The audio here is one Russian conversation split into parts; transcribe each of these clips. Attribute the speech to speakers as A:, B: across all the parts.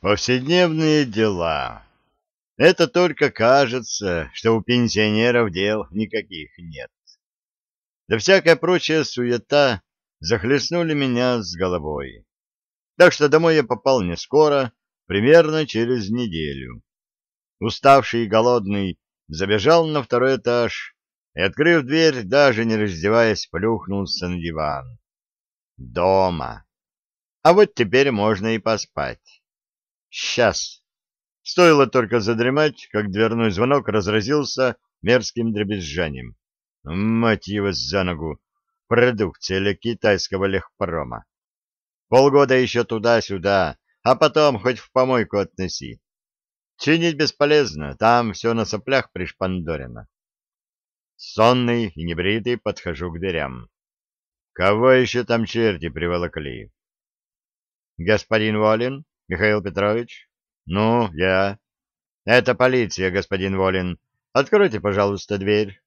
A: Повседневные дела. Это только кажется, что у пенсионеров дел никаких нет. Да всякая прочая суета захлестнули меня с головой. Так что домой я попал не скоро, примерно через неделю. Уставший и голодный забежал на второй этаж и, открыв дверь, даже не раздеваясь, плюхнулся на диван. Дома. А вот теперь можно и поспать. Сейчас. Стоило только задремать, как дверной звонок разразился мерзким дребезжанием. Мать его за ногу! Продукция для китайского легпрома. Полгода еще туда-сюда, а потом хоть в помойку относи. Чинить бесполезно, там все на соплях пришпандорено. Сонный и небритый подхожу к дверям. Кого еще там черти приволокли? Господин Волин? Михаил Петрович? Ну, я. Это полиция, господин Волин. Откройте, пожалуйста, дверь.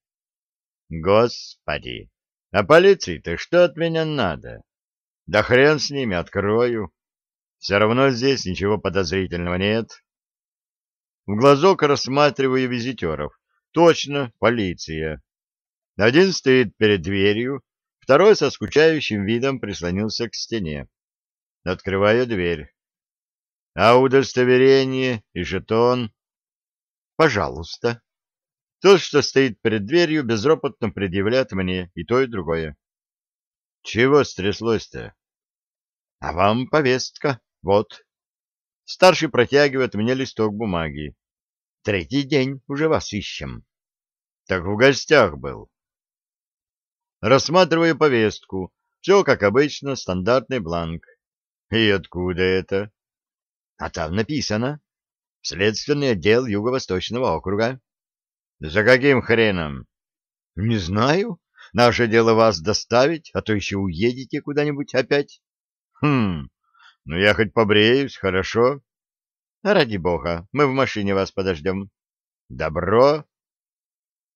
A: Господи, а полиции-то что от меня надо? Да хрен с ними, открою. Все равно здесь ничего подозрительного нет. В глазок рассматриваю визитеров. Точно, полиция. Один стоит перед дверью, второй со скучающим видом прислонился к стене. Открываю дверь. А удостоверение и жетон? Пожалуйста. Тот, что стоит перед дверью, безропотно предъявляет мне и то, и другое. Чего стряслось-то? А вам повестка. Вот. Старший протягивает мне листок бумаги. Третий день уже вас ищем. Так в гостях был. Рассматриваю повестку. Все, как обычно, стандартный бланк. И откуда это? А там написано «Следственный отдел Юго-Восточного округа». «За каким хреном?» «Не знаю. Наше дело вас доставить, а то еще уедете куда-нибудь опять». «Хм, ну я хоть побреюсь, хорошо?» «Ради бога, мы в машине вас подождем». «Добро».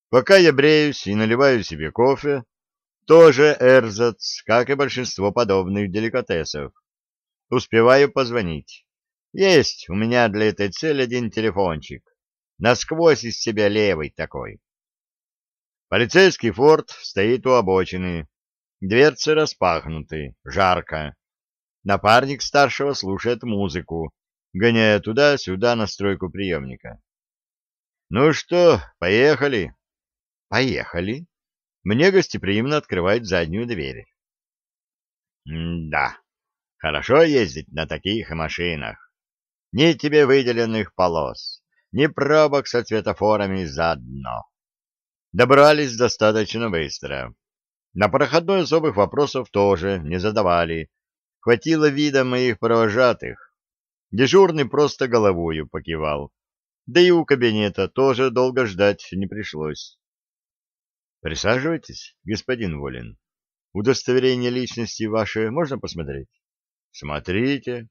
A: Пока я бреюсь и наливаю себе кофе, тоже эрзац, как и большинство подобных деликатесов. Успеваю позвонить. Есть у меня для этой цели один телефончик. Насквозь из себя левый такой. Полицейский форт стоит у обочины. Дверцы распахнуты. Жарко. Напарник старшего слушает музыку, гоняя туда-сюда настройку приемника. «Ну что, поехали?» «Поехали». Мне гостеприимно открывают заднюю дверь. «Да, хорошо ездить на таких машинах. Ни тебе выделенных полос, ни пробок со светофорами заодно. Добрались достаточно быстро. На проходной особых вопросов тоже не задавали. Хватило вида моих провожатых. Дежурный просто головою покивал. Да и у кабинета тоже долго ждать не пришлось. Присаживайтесь, господин Волин. Удостоверение личности ваше можно посмотреть? Смотрите.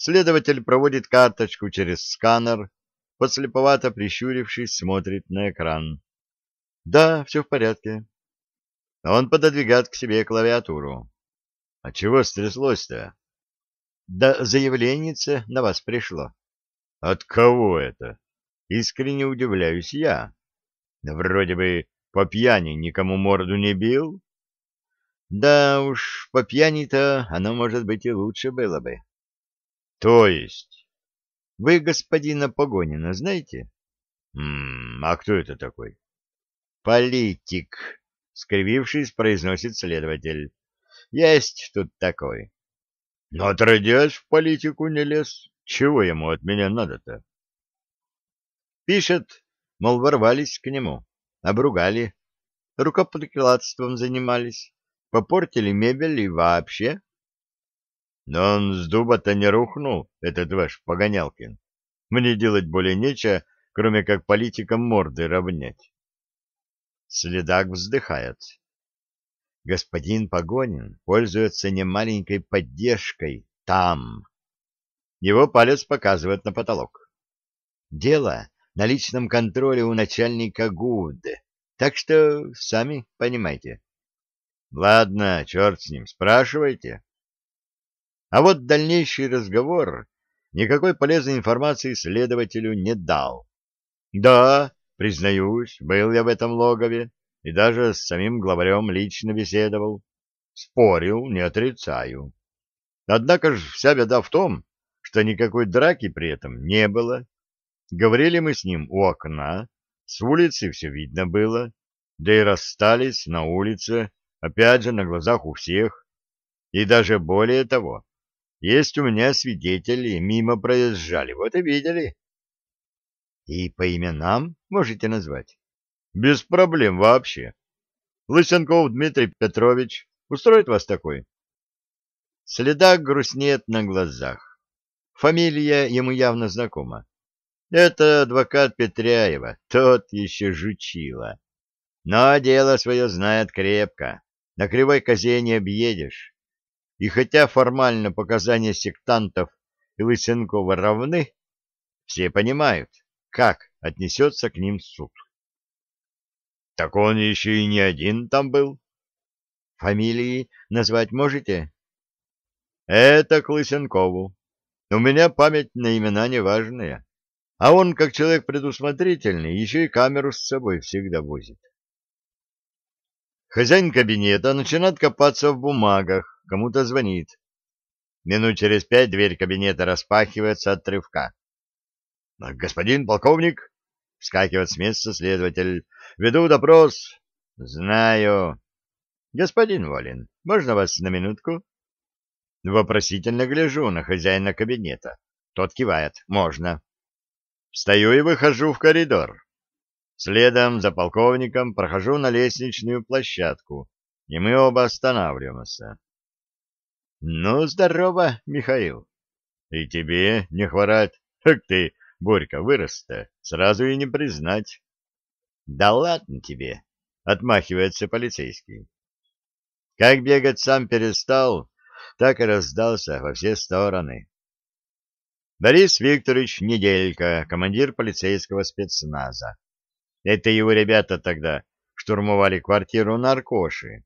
A: Следователь проводит карточку через сканер, подслеповато прищурившись, смотрит на экран. Да, все в порядке. Он пододвигает к себе клавиатуру. А чего стряслось-то? Да заявленница на вас пришло. От кого это? Искренне удивляюсь я. Вроде бы по пьяни никому морду не бил. Да уж, по пьяни-то оно, может быть, и лучше было бы. То есть? Вы господина Погонина знаете? М а кто это такой? Политик, скривившись, произносит следователь. Есть тут такой. Но отродясь в политику не лез. Чего ему от меня надо-то? Пишет, мол, ворвались к нему, обругали, рукоприкладством занимались, попортили мебель и вообще но он с дуба-то не рухнул, этот ваш Погонялкин. Мне делать более нечего, кроме как политикам морды равнять. Следак вздыхает. Господин Погонин пользуется немаленькой поддержкой там. Его палец показывает на потолок. Дело на личном контроле у начальника ГУД, так что сами понимаете. Ладно, черт с ним, спрашивайте. А вот дальнейший разговор никакой полезной информации следователю не дал. Да, признаюсь, был я в этом логове и даже с самим главарем лично беседовал. Спорил, не отрицаю. Однако же вся беда в том, что никакой драки при этом не было. Говорили мы с ним у окна, с улицы все видно было, да и расстались на улице, опять же на глазах у всех. И даже более того, есть у меня свидетели, мимо проезжали, вот и видели. И по именам можете назвать? Без проблем вообще. Лысенков Дмитрий Петрович. Устроит вас такой? Следак грустнет на глазах. Фамилия ему явно знакома. Это адвокат Петряева, тот еще жучила. Но дело свое знает крепко. На кривой козе не объедешь. И хотя формально показания сектантов и Лысенкова равны, все понимают, как отнесется к ним суд. Так он еще и не один там был. Фамилии назвать можете? Это к Лысенкову. У меня память на имена неважная. А он, как человек предусмотрительный, еще и камеру с собой всегда возит. Хозяин кабинета начинает копаться в бумагах, кому-то звонит. Минут через пять дверь кабинета распахивается от рывка. — Господин полковник, — вскакивает с места следователь, — веду допрос. — Знаю. — Господин Волин, можно вас на минутку? Вопросительно гляжу на хозяина кабинета. Тот кивает. Можно. Встаю и выхожу в коридор. Следом за полковником прохожу на лестничную площадку, и мы оба останавливаемся. — Ну, здорово, Михаил. — И тебе не хворать. Как ты, Борька, вырос-то, сразу и не признать. — Да ладно тебе, — отмахивается полицейский. Как бегать сам перестал, так и раздался во все стороны. Борис Викторович Неделька, командир полицейского спецназа. Это его ребята тогда штурмовали квартиру наркоши.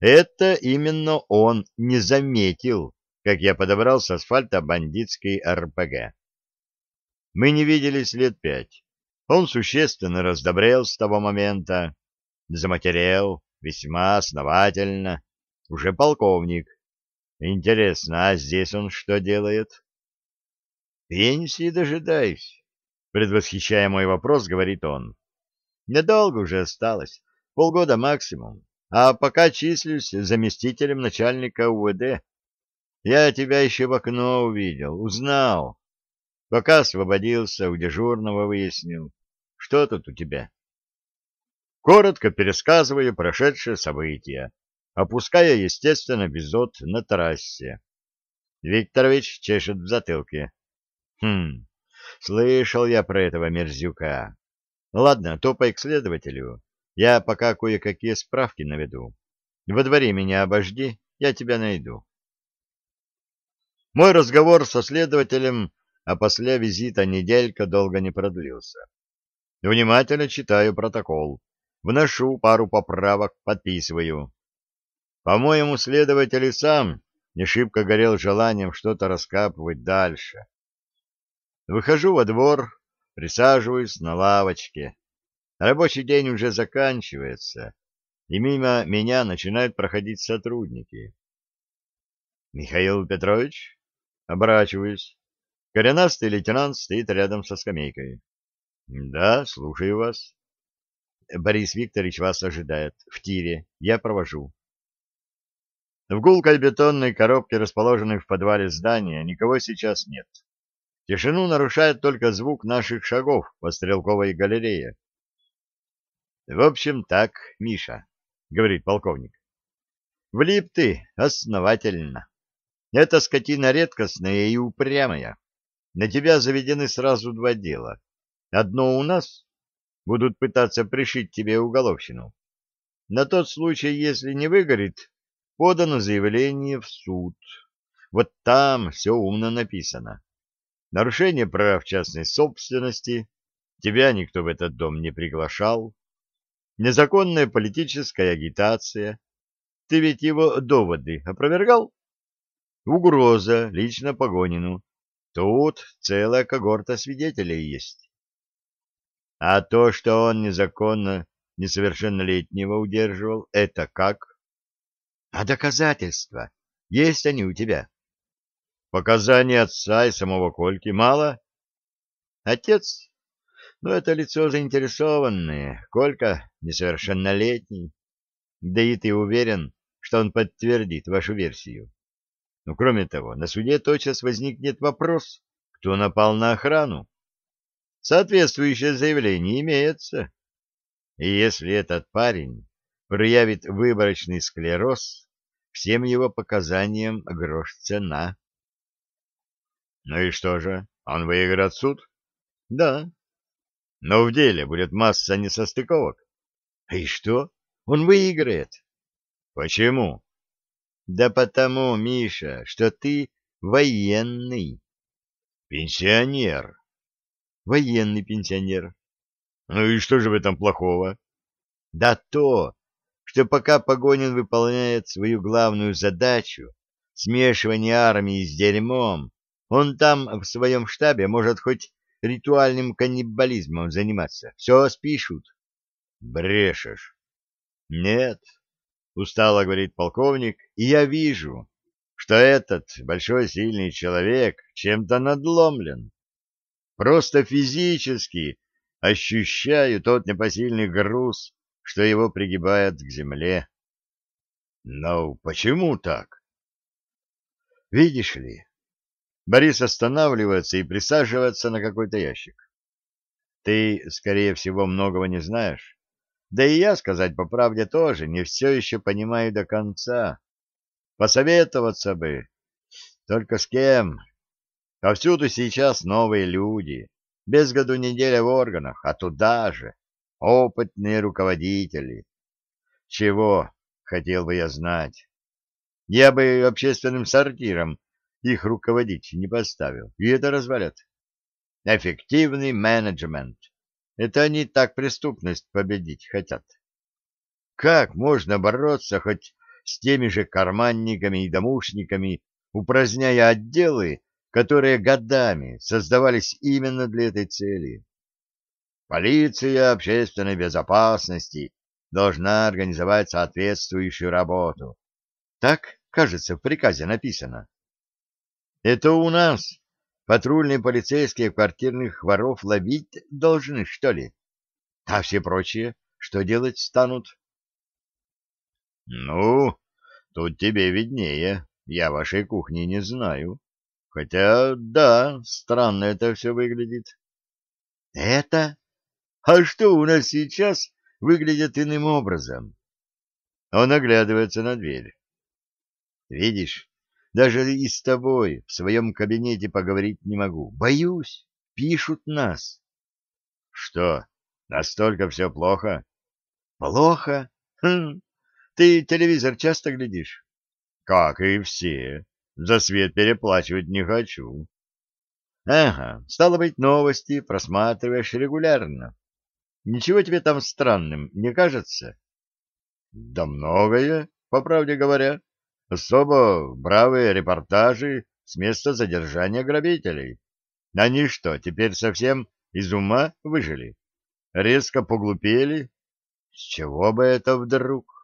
A: Это именно он не заметил, как я подобрал с асфальта бандитский РПГ. Мы не виделись лет пять. Он существенно раздобрел с того момента, заматерел весьма основательно, уже полковник. Интересно, а здесь он что делает? Пенсии дожидаюсь, предвосхищая мой вопрос, говорит он. Недолго уже осталось, полгода максимум, а пока числюсь заместителем начальника УВД. Я тебя еще в окно увидел, узнал. Пока освободился, у дежурного выяснил. Что тут у тебя? Коротко пересказываю прошедшие события, опуская, естественно, безот на трассе. Викторович чешет в затылке. Хм, слышал я про этого мерзюка. Ладно, топай к следователю. Я пока кое-какие справки наведу. Во дворе меня обожди, я тебя найду. Мой разговор со следователем, а после визита неделька долго не продлился. Внимательно читаю протокол, вношу пару поправок, подписываю. По-моему, следователь и сам не шибко горел желанием что-то раскапывать дальше. Выхожу во двор, Присаживаюсь на лавочке. Рабочий день уже заканчивается, и мимо меня начинают проходить сотрудники. Михаил Петрович? Оборачиваюсь. Коренастый лейтенант стоит рядом со скамейкой. Да, слушаю вас. Борис Викторович вас ожидает. В тире. Я провожу. В гулкой бетонной коробке, расположенной в подвале здания, никого сейчас нет. Тишину нарушает только звук наших шагов по стрелковой галерее. — В общем так, Миша, — говорит полковник. — Влип ты основательно. Эта скотина редкостная и упрямая. На тебя заведены сразу два дела. Одно у нас. Будут пытаться пришить тебе уголовщину. На тот случай, если не выгорит, подано заявление в суд. Вот там все умно написано нарушение прав частной собственности, тебя никто в этот дом не приглашал, незаконная политическая агитация, ты ведь его доводы опровергал? Угроза лично Погонину, Тут целая когорта свидетелей есть. А то, что он незаконно несовершеннолетнего удерживал, это как? А доказательства? Есть они у тебя? Показания отца и самого Кольки мало? Отец? Ну, это лицо заинтересованное. Колька несовершеннолетний. Да и ты уверен, что он подтвердит вашу версию? Ну, кроме того, на суде тотчас возникнет вопрос, кто напал на охрану. Соответствующее заявление имеется. И если этот парень проявит выборочный склероз, всем его показаниям грош цена. Ну и что же, он выиграет суд? Да. Но в деле будет масса несостыковок. И что? Он выиграет. Почему? Да потому, Миша, что ты военный. Пенсионер. Военный пенсионер. Ну и что же в этом плохого? Да то, что пока Погонин выполняет свою главную задачу, смешивание армии с дерьмом, он там в своем штабе может хоть ритуальным каннибализмом заниматься. Все спишут. Брешешь. Нет, устало говорит полковник, и я вижу, что этот большой сильный человек чем-то надломлен. Просто физически ощущаю тот непосильный груз, что его пригибает к земле. Но почему так? Видишь ли, Борис останавливается и присаживается на какой-то ящик. Ты, скорее всего, многого не знаешь. Да и я, сказать по правде, тоже не все еще понимаю до конца. Посоветоваться бы. Только с кем? Повсюду сейчас новые люди. Без году неделя в органах, а туда же опытные руководители. Чего, хотел бы я знать. Я бы общественным сортиром их руководить не поставил, и это развалят. Эффективный менеджмент. Это они так преступность победить хотят. Как можно бороться хоть с теми же карманниками и домушниками, упраздняя отделы, которые годами создавались именно для этой цели? Полиция общественной безопасности должна организовать соответствующую работу. Так, кажется, в приказе написано. Это у нас патрульные полицейские квартирных воров ловить должны, что ли? А все прочие что делать станут? Ну, тут тебе виднее. Я вашей кухни не знаю. Хотя, да, странно это все выглядит. Это? А что у нас сейчас выглядит иным образом? Он оглядывается на дверь. Видишь, даже и с тобой в своем кабинете поговорить не могу. Боюсь, пишут нас. Что, настолько все плохо? Плохо? Хм. Ты телевизор часто глядишь? Как и все. За свет переплачивать не хочу. Ага, стало быть, новости просматриваешь регулярно. Ничего тебе там странным не кажется? Да многое, по правде говоря. Особо бравые репортажи с места задержания грабителей. Они что, теперь совсем из ума выжили? Резко поглупели? С чего бы это вдруг?